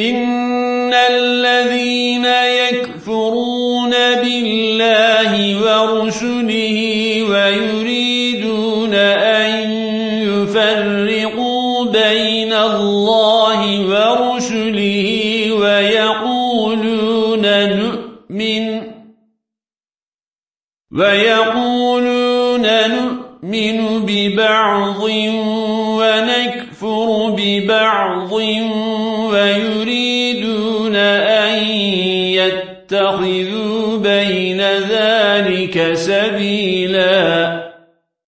إن الذين يكفرون بالله ورسله ويريدون أن يفرقوا بين الله ورسله ويقولون نؤمن ويقولون نؤمن ببعض ونكفر ببعض ويريدون يريدون أن يتخذوا بين ذلك سبيلاً.